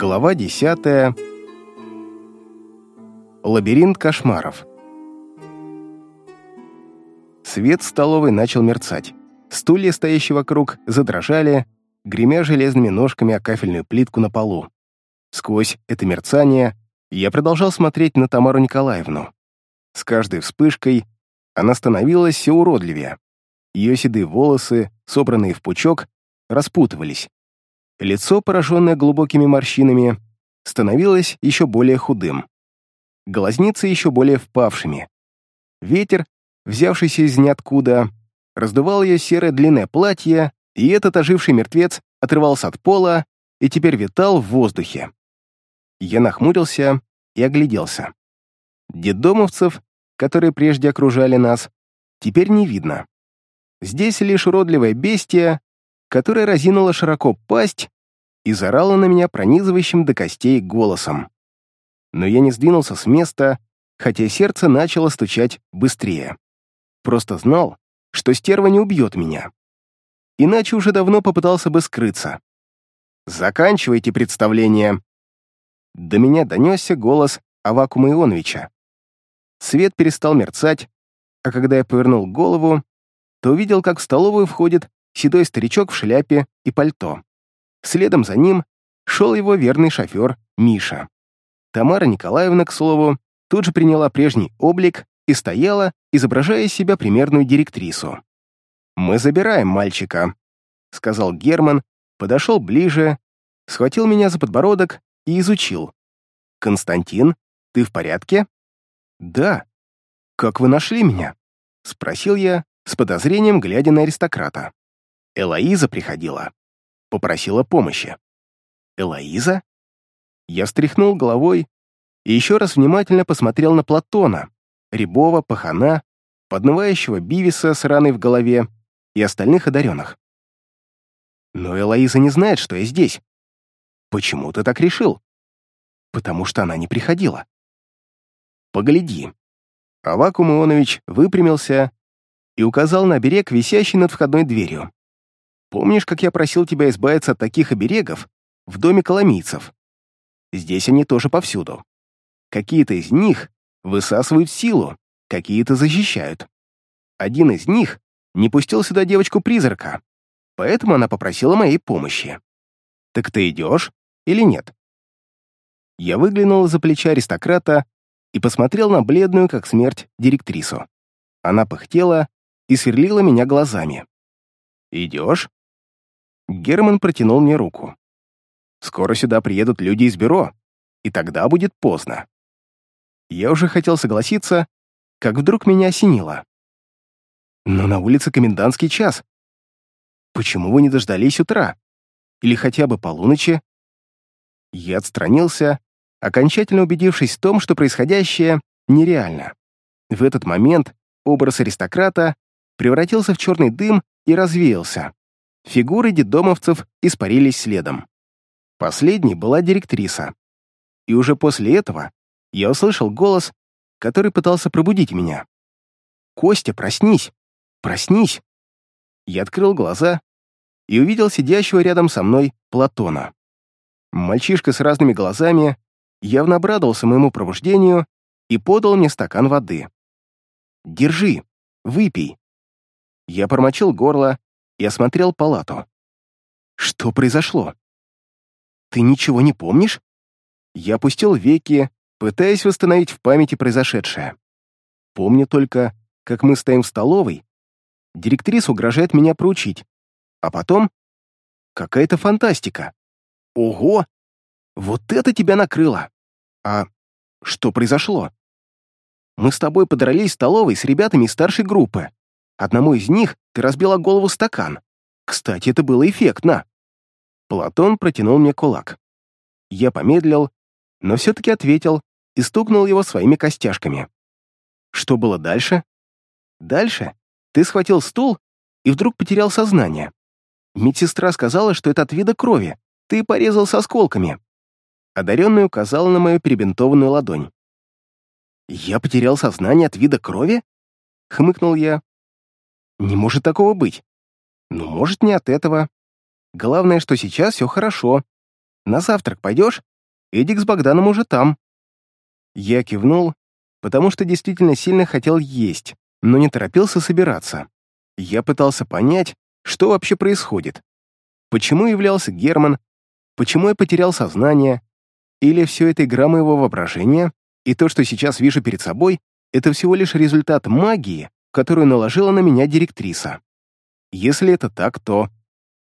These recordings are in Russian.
Глава десятая. Лабиринт кошмаров. Свет столовой начал мерцать. Стулья, стоящие вокруг, задрожали, гремя железными ножками о кафельную плитку на полу. Сквозь это мерцание я продолжал смотреть на Тамару Николаевну. С каждой вспышкой она становилась все уродливее. Ее седые волосы, собранные в пучок, распутывались. Лицо, пораженное глубокими морщинами, становилось еще более худым. Глазницы еще более впавшими. Ветер, взявшийся из ниоткуда, раздувал ее серое длинное платье, и этот оживший мертвец отрывался от пола и теперь витал в воздухе. Я нахмурился и огляделся. Дедомовцев, которые прежде окружали нас, теперь не видно. Здесь лишь уродливое бестия, которая разинула широко пасть и зарала на меня пронизывающим до костей голосом. Но я не сдвинулся с места, хотя сердце начало стучать быстрее. Просто знал, что стерва не убьет меня. Иначе уже давно попытался бы скрыться. «Заканчивайте представление!» До меня донесся голос Авакума Ионовича. Свет перестал мерцать, а когда я повернул голову, то увидел, как в столовую входит седой старичок в шляпе и пальто. Следом за ним шел его верный шофер Миша. Тамара Николаевна, к слову, тут же приняла прежний облик и стояла, изображая из себя примерную директрису. «Мы забираем мальчика», — сказал Герман, подошел ближе, схватил меня за подбородок и изучил. «Константин, ты в порядке?» «Да». «Как вы нашли меня?» — спросил я, с подозрением глядя на аристократа. Элоиза приходила. Попросила помощи. Элоиза? Я встряхнул головой и еще раз внимательно посмотрел на Платона, Рябова, Пахана, поднывающего Бивиса с раной в голове и остальных одаренных. Но Элоиза не знает, что я здесь. Почему ты так решил? Потому что она не приходила. Погляди. Авакум Ионович выпрямился и указал на берег, висящий над входной дверью. Помнишь, как я просил тебя избавиться от таких оберегов в доме коломийцев? Здесь они тоже повсюду. Какие-то из них высасывают силу, какие-то защищают. Один из них не пустил сюда девочку-призрака, поэтому она попросила моей помощи. Так ты идешь или нет? Я выглянул за плеча аристократа и посмотрел на бледную, как смерть, директрису. Она пыхтела и сверлила меня глазами. «Идешь?» Герман протянул мне руку. «Скоро сюда приедут люди из бюро, и тогда будет поздно». Я уже хотел согласиться, как вдруг меня осенило. «Но на улице комендантский час. Почему вы не дождались утра? Или хотя бы полуночи?» Я отстранился, окончательно убедившись в том, что происходящее нереально. В этот момент образ аристократа превратился в черный дым и развеялся. Фигуры детдомовцев испарились следом. Последней была директриса. И уже после этого я услышал голос, который пытался пробудить меня. «Костя, проснись! Проснись!» Я открыл глаза и увидел сидящего рядом со мной Платона. Мальчишка с разными глазами явно обрадовался моему пробуждению и подал мне стакан воды. «Держи, выпей». Я промочил горло и осмотрел палату. Что произошло? Ты ничего не помнишь? Я опустил веки, пытаясь восстановить в памяти произошедшее. Помню только, как мы стоим в столовой, директриса угрожает меня проучить, а потом какая-то фантастика. Ого! Вот это тебя накрыло! А что произошло? Мы с тобой подрались в столовой с ребятами из старшей группы. Одному из них ты разбила голову стакан. Кстати, это было эффектно. Платон протянул мне кулак. Я помедлил, но все-таки ответил и стукнул его своими костяшками. Что было дальше? Дальше ты схватил стул и вдруг потерял сознание. Медсестра сказала, что это от вида крови. Ты порезал с осколками. Одаренный указал на мою перебинтованную ладонь. «Я потерял сознание от вида крови?» — хмыкнул я. Не может такого быть. Ну, может, не от этого. Главное, что сейчас все хорошо. На завтрак пойдешь? Эдик с Богданом уже там». Я кивнул, потому что действительно сильно хотел есть, но не торопился собираться. Я пытался понять, что вообще происходит. Почему являлся Герман? Почему я потерял сознание? Или все это игра моего воображения, и то, что сейчас вижу перед собой, это всего лишь результат магии, которую наложила на меня директриса? Если это так, то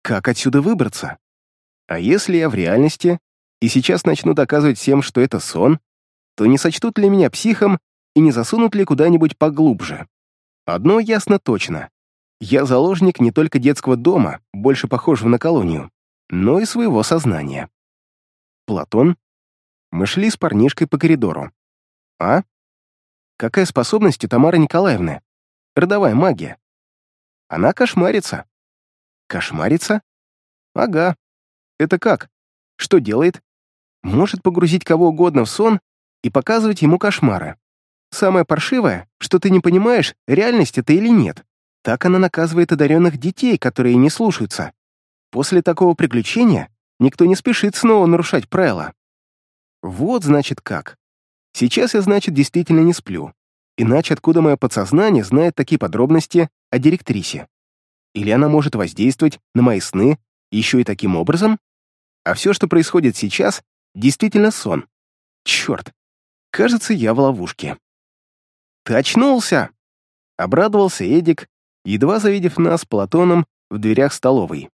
как отсюда выбраться? А если я в реальности и сейчас начну доказывать всем, что это сон, то не сочтут ли меня психом и не засунут ли куда-нибудь поглубже? Одно ясно точно. Я заложник не только детского дома, больше похожего на колонию, но и своего сознания. Платон. Мы шли с парнишкой по коридору. А? Какая способность у Тамары Николаевны? Родовая магия. Она кошмарится. Кошмарится? Ага. Это как? Что делает? Может погрузить кого угодно в сон и показывать ему кошмары. Самое паршивое, что ты не понимаешь, реальность это или нет. Так она наказывает одаренных детей, которые не слушаются. После такого приключения никто не спешит снова нарушать правила. Вот, значит, как. Сейчас я, значит, действительно не сплю. Иначе откуда мое подсознание знает такие подробности о директрисе? Или она может воздействовать на мои сны еще и таким образом? А все, что происходит сейчас, действительно сон. Черт, кажется, я в ловушке. «Ты очнулся!» — обрадовался Эдик, едва завидев нас Платоном в дверях столовой.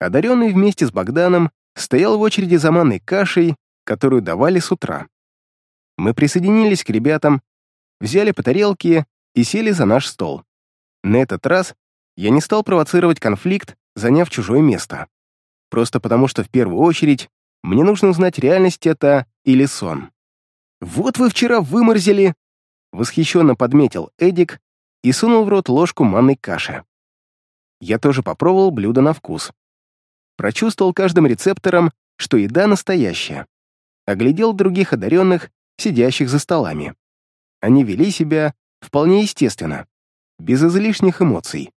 Одаренный вместе с Богданом стоял в очереди за манной кашей, которую давали с утра. Мы присоединились к ребятам, взяли по тарелке и сели за наш стол. На этот раз я не стал провоцировать конфликт, заняв чужое место. Просто потому, что в первую очередь мне нужно узнать, реальность это или сон. «Вот вы вчера выморзили!» Восхищенно подметил Эдик и сунул в рот ложку манной каши. Я тоже попробовал блюдо на вкус. Прочувствовал каждым рецептором, что еда настоящая. Оглядел других одаренных, сидящих за столами. Они вели себя вполне естественно, без излишних эмоций.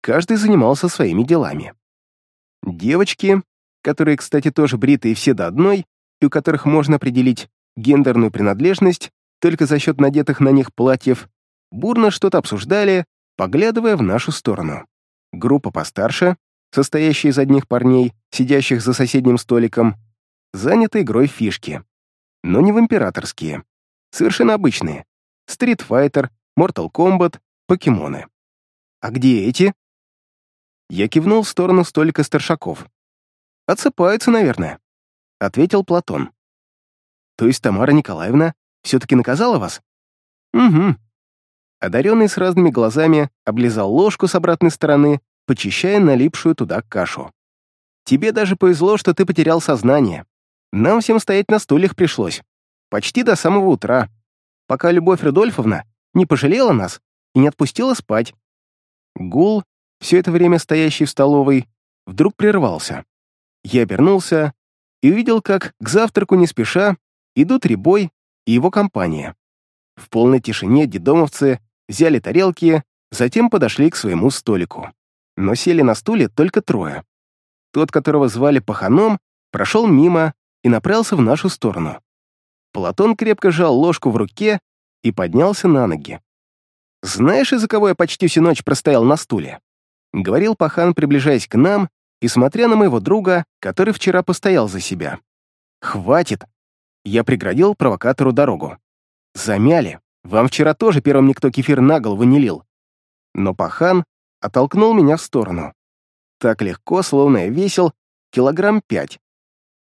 Каждый занимался своими делами. Девочки, которые, кстати, тоже бритые все до одной, и у которых можно определить гендерную принадлежность только за счет надетых на них платьев, бурно что-то обсуждали, поглядывая в нашу сторону. Группа постарше, состоящая из одних парней, сидящих за соседним столиком, занята игрой в фишки. Но не в императорские. Совершенно обычные. Street Fighter, Mortal Kombat, покемоны. А где эти? Я кивнул в сторону столика старшаков. «Отсыпаются, наверное», — ответил Платон. «То есть Тамара Николаевна все-таки наказала вас?» «Угу». Одаренный с разными глазами облизал ложку с обратной стороны, почищая налипшую туда кашу. «Тебе даже повезло, что ты потерял сознание. Нам всем стоять на стульях пришлось. Почти до самого утра, пока Любовь Рудольфовна не пожалела нас и не отпустила спать». Гул, все это время стоящий в столовой, вдруг прервался. Я обернулся и увидел, как к завтраку не спеша идут Рябой и его компания. В полной тишине дедомовцы взяли тарелки, затем подошли к своему столику. Но сели на стуле только трое. Тот, которого звали Паханом, прошел мимо и направился в нашу сторону. Платон крепко сжал ложку в руке и поднялся на ноги. «Знаешь, из-за кого я почти всю ночь простоял на стуле?» — говорил Пахан, приближаясь к нам и смотря на моего друга, который вчера постоял за себя. «Хватит!» Я преградил провокатору дорогу. «Замяли. Вам вчера тоже первым никто кефир на голову не лил». Но пахан оттолкнул меня в сторону. Так легко, словно я весил килограмм пять.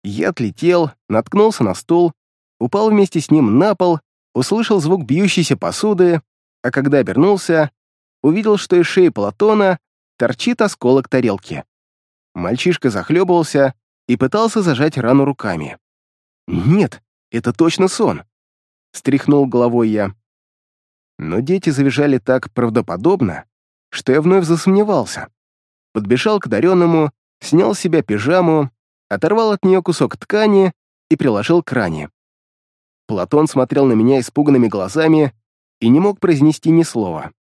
Я отлетел, наткнулся на стул, упал вместе с ним на пол, услышал звук бьющейся посуды, а когда обернулся, увидел, что из шеи Платона торчит осколок тарелки. Мальчишка захлебывался и пытался зажать рану руками. «Нет, это точно сон!» — стряхнул головой я. Но дети завизжали так правдоподобно, что я вновь засомневался. Подбежал к дареному, снял с себя пижаму, оторвал от нее кусок ткани и приложил к ране. Платон смотрел на меня испуганными глазами и не мог произнести ни слова.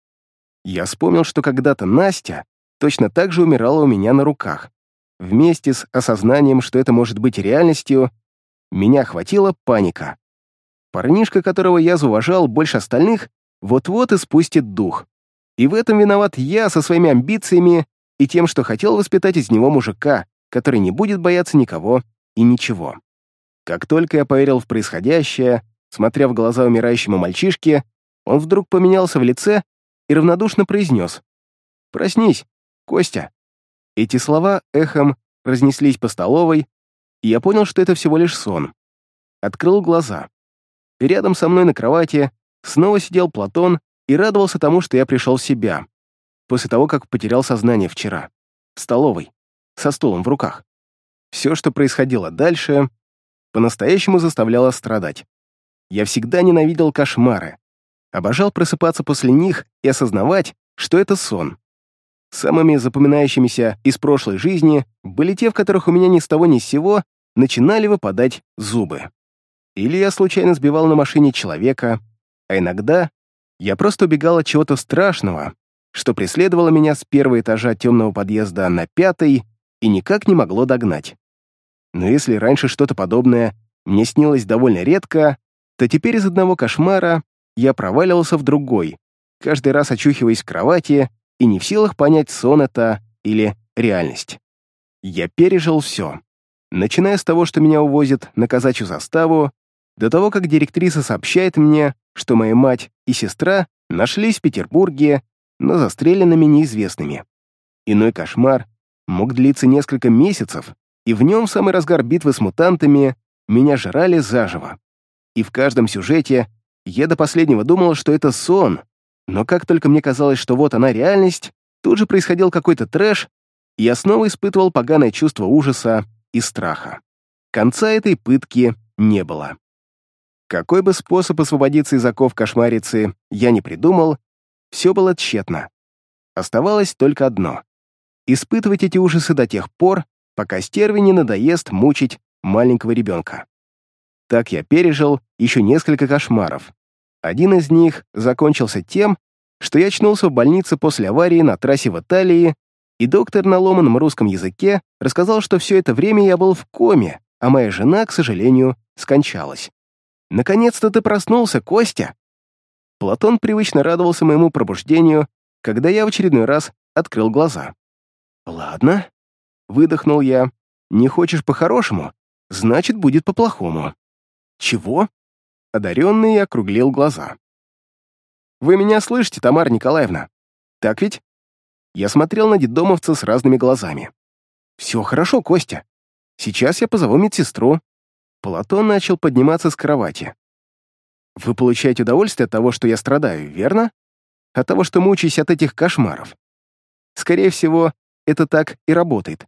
Я вспомнил, что когда-то Настя точно так же умирала у меня на руках. Вместе с осознанием, что это может быть реальностью, меня охватила паника. Парнишка, которого я зауважал больше остальных, вот-вот и спустит дух. И в этом виноват я со своими амбициями и тем, что хотел воспитать из него мужика, который не будет бояться никого и ничего. Как только я поверил в происходящее, смотря в глаза умирающему мальчишке, он вдруг поменялся в лице и равнодушно произнес «Проснись, Костя». Эти слова эхом разнеслись по столовой, и я понял, что это всего лишь сон. Открыл глаза. Рядом со мной на кровати снова сидел Платон и радовался тому, что я пришел в себя, после того, как потерял сознание вчера, в столовой, со стулом в руках. Все, что происходило дальше, по-настоящему заставляло страдать. Я всегда ненавидел кошмары, обожал просыпаться после них и осознавать, что это сон. Самыми запоминающимися из прошлой жизни были те, в которых у меня ни с того ни с сего начинали выпадать зубы. Или я случайно сбивал на машине человека, а иногда я просто убегал от чего-то страшного, что преследовало меня с первого этажа темного подъезда на пятый и никак не могло догнать. Но если раньше что-то подобное мне снилось довольно редко, то теперь из одного кошмара я проваливался в другой, каждый раз очухиваясь в кровати и не в силах понять, сон это или реальность. Я пережил все, начиная с того, что меня увозят на казачью заставу, до того, как директриса сообщает мне, что моя мать и сестра нашлись в Петербурге, но застреленными неизвестными. Иной кошмар мог длиться несколько месяцев, и в нем в самый разгар битвы с мутантами меня жрали заживо. И в каждом сюжете я до последнего думал, что это сон, но как только мне казалось, что вот она реальность, тут же происходил какой-то трэш, и я снова испытывал поганое чувство ужаса и страха. Конца этой пытки не было. Какой бы способ освободиться из оков кошмарицы я не придумал, все было тщетно. Оставалось только одно — испытывать эти ужасы до тех пор, пока стерви не надоест мучить маленького ребенка. Так я пережил еще несколько кошмаров, один из них закончился тем, что я очнулся в больнице после аварии на трассе в Италии, и доктор на ломаном русском языке рассказал, что все это время я был в коме, а моя жена, к сожалению, скончалась. «Наконец-то ты проснулся, Костя!» Платон привычно радовался моему пробуждению, когда я в очередной раз открыл глаза. «Ладно», — выдохнул я, — «не хочешь по-хорошему, значит, будет по-плохому». «Чего?» Одаренный округлил глаза. «Вы меня слышите, Тамара Николаевна? Так ведь?» Я смотрел на детдомовца с разными глазами. «Все хорошо, Костя. Сейчас я позову медсестру». Платон начал подниматься с кровати. «Вы получаете удовольствие от того, что я страдаю, верно? От того, что мучаюсь от этих кошмаров. Скорее всего, это так и работает.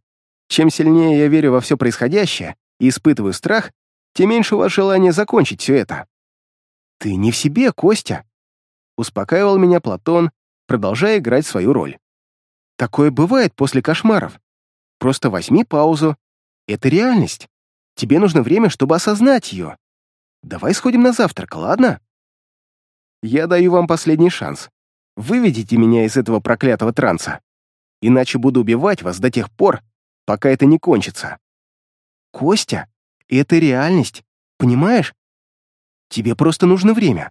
Чем сильнее я верю во все происходящее и испытываю страх, тем меньше у вас желания закончить все это. «Ты не в себе, Костя!» Успокаивал меня Платон, продолжая играть свою роль. «Такое бывает после кошмаров. Просто возьми паузу. Это реальность. Тебе нужно время, чтобы осознать ее. Давай сходим на завтрак, ладно?» «Я даю вам последний шанс. Выведите меня из этого проклятого транса. Иначе буду убивать вас до тех пор, пока это не кончится». «Костя, это реальность, понимаешь? Тебе просто нужно время.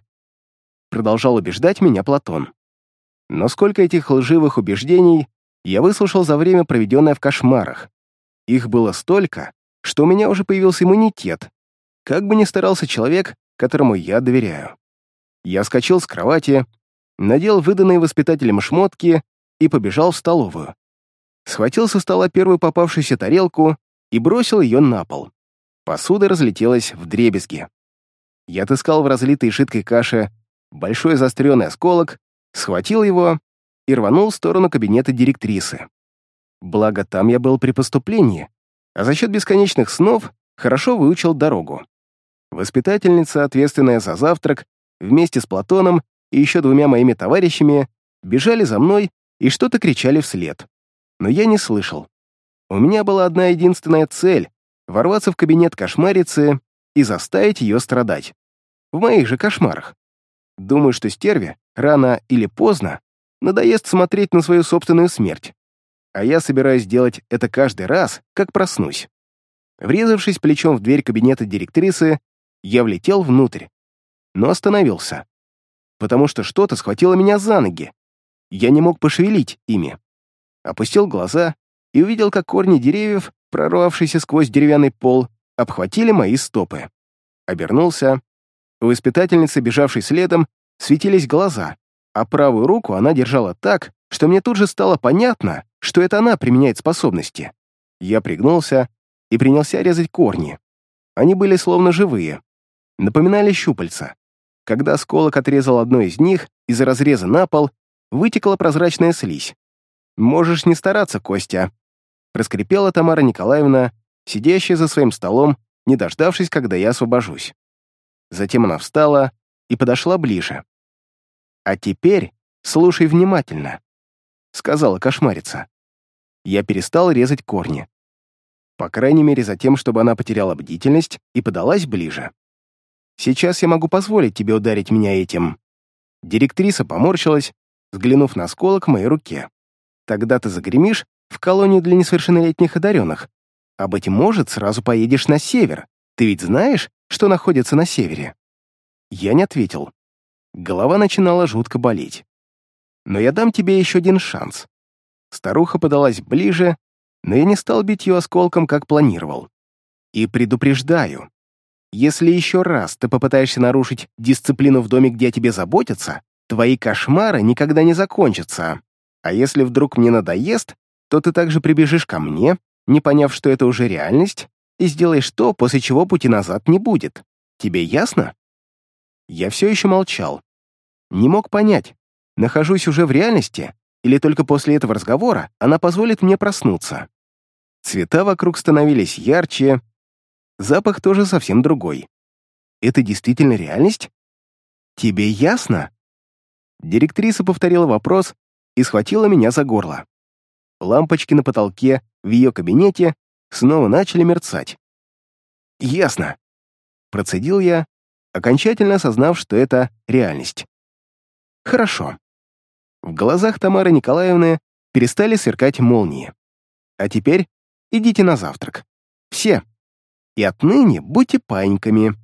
Продолжал убеждать меня Платон. Но сколько этих лживых убеждений я выслушал за время, проведенное в кошмарах. Их было столько, что у меня уже появился иммунитет, как бы ни старался человек, которому я доверяю. Я скочил с кровати, надел выданные воспитателем шмотки и побежал в столовую. Схватил со стола первую попавшуюся тарелку и бросил ее на пол. Посуда разлетелась в дребезги. Я отыскал в разлитой жидкой каше большой заостренный осколок, схватил его и рванул в сторону кабинета директрисы. Благо, там я был при поступлении, а за счет бесконечных снов хорошо выучил дорогу. Воспитательница, ответственная за завтрак, вместе с Платоном и еще двумя моими товарищами бежали за мной и что-то кричали вслед. Но я не слышал. У меня была одна единственная цель — ворваться в кабинет кошмарицы и заставить ее страдать в моих же кошмарах. Думаю, что стерве рано или поздно надоест смотреть на свою собственную смерть. А я собираюсь делать это каждый раз, как проснусь. Врезавшись плечом в дверь кабинета директрисы, я влетел внутрь, но остановился, потому что что-то схватило меня за ноги. Я не мог пошевелить ими. Опустил глаза и увидел, как корни деревьев, прорвавшиеся сквозь деревянный пол, обхватили мои стопы. Обернулся. У воспитательницы, бежавшей следом, светились глаза, а правую руку она держала так, что мне тут же стало понятно, что это она применяет способности. Я пригнулся и принялся резать корни. Они были словно живые, напоминали щупальца. Когда осколок отрезал одно из них, из разреза на пол вытекла прозрачная слизь. «Можешь не стараться, Костя», — проскрипела Тамара Николаевна, сидящая за своим столом, не дождавшись, когда я освобожусь. Затем она встала и подошла ближе. «А теперь слушай внимательно», — сказала кошмарица. Я перестал резать корни. По крайней мере, за тем, чтобы она потеряла бдительность и подалась ближе. Сейчас я могу позволить тебе ударить меня этим». Директриса поморщилась, взглянув на осколок в моей руке. «Тогда ты загремишь в колонию для несовершеннолетних одаренных. А, быть может, сразу поедешь на север. Ты ведь знаешь, что находится на севере?» Я не ответил. Голова начинала жутко болеть. «Но я дам тебе еще один шанс». Старуха подалась ближе, но я не стал бить ее осколком, как планировал. И предупреждаю, если еще раз ты попытаешься нарушить дисциплину в доме, где о тебе заботятся, твои кошмары никогда не закончатся. А если вдруг мне надоест, то ты также прибежишь ко мне, не поняв, что это уже реальность, и сделаешь то, после чего пути назад не будет. Тебе ясно? Я все еще молчал. Не мог понять, нахожусь уже в реальности, или только после этого разговора она позволит мне проснуться. Цвета вокруг становились ярче, запах тоже совсем другой. Это действительно реальность? Тебе ясно? Директриса повторила вопрос и схватила меня за горло. Лампочки на потолке в ее кабинете снова начали мерцать. «Ясно», — процедил я, окончательно осознав, что это реальность. «Хорошо». В глазах Тамары Николаевны перестали сверкать молнии. «А теперь идите на завтрак. Все» и отныне будьте паиньками».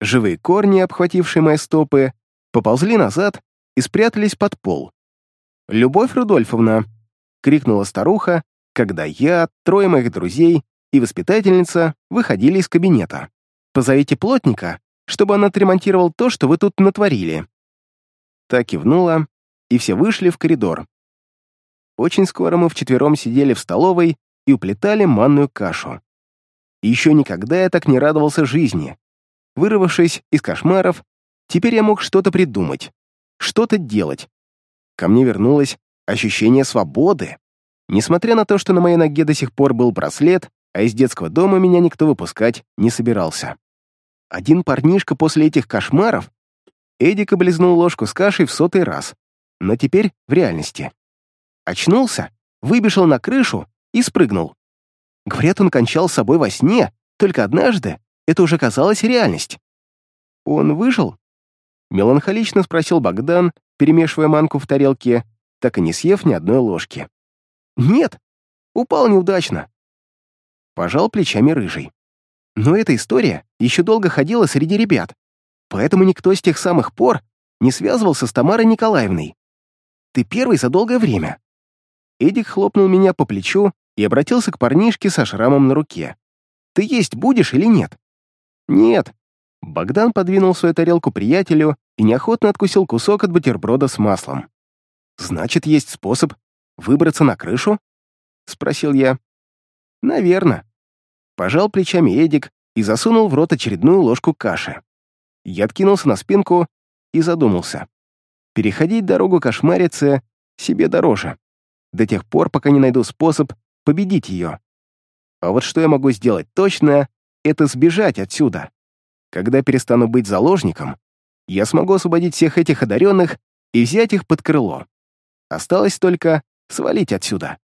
Живые корни, обхватившие мои стопы, поползли назад и спрятались под пол. «Любовь Рудольфовна!» — крикнула старуха, когда я, трое моих друзей и воспитательница выходили из кабинета. «Позовите плотника, чтобы он отремонтировал то, что вы тут натворили». Так кивнула, и все вышли в коридор. Очень скоро мы вчетвером сидели в столовой и уплетали манную кашу. Еще никогда я так не радовался жизни. Вырвавшись из кошмаров, теперь я мог что-то придумать, что-то делать. Ко мне вернулось ощущение свободы. Несмотря на то, что на моей ноге до сих пор был браслет, а из детского дома меня никто выпускать не собирался. Один парнишка после этих кошмаров Эдик облизнул ложку с кашей в сотый раз, но теперь в реальности. Очнулся, выбежал на крышу и спрыгнул. Говорят, он кончал с собой во сне, только однажды это уже казалось реальность. Он выжил? Меланхолично спросил Богдан, перемешивая манку в тарелке, так и не съев ни одной ложки. Нет, упал неудачно. Пожал плечами рыжий. Но эта история еще долго ходила среди ребят, поэтому никто с тех самых пор не связывался с Тамарой Николаевной. Ты первый за долгое время. Эдик хлопнул меня по плечу и обратился к парнишке со шрамом на руке. «Ты есть будешь или нет?» «Нет». Богдан подвинул свою тарелку приятелю и неохотно откусил кусок от бутерброда с маслом. «Значит, есть способ выбраться на крышу?» — спросил я. «Наверно». Пожал плечами Эдик и засунул в рот очередную ложку каши. Я откинулся на спинку и задумался. Переходить дорогу кошмарице себе дороже. До тех пор, пока не найду способ победить ее. А вот что я могу сделать точно, это сбежать отсюда. Когда перестану быть заложником, я смогу освободить всех этих одаренных и взять их под крыло. Осталось только свалить отсюда.